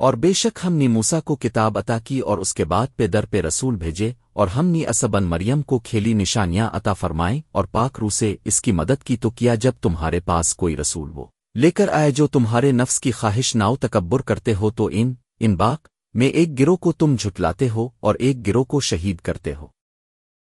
اور بے شک ہم نے موسا کو کتاب عطا کی اور اس کے بعد پہ در پہ رسول بھیجے، اور ہم نے اسبن مریم کو کھیلی نشانیاں عطا فرمائیں اور پاک رو سے اس کی مدد کی تو کیا جب تمہارے پاس کوئی رسول وہ۔ لے کر آئے جو تمہارے نفس کی خواہش ناؤ تکبر کرتے ہو تو ان ان باق میں ایک گروہ کو تم جھٹلاتے ہو اور ایک گروہ کو شہید کرتے ہو۔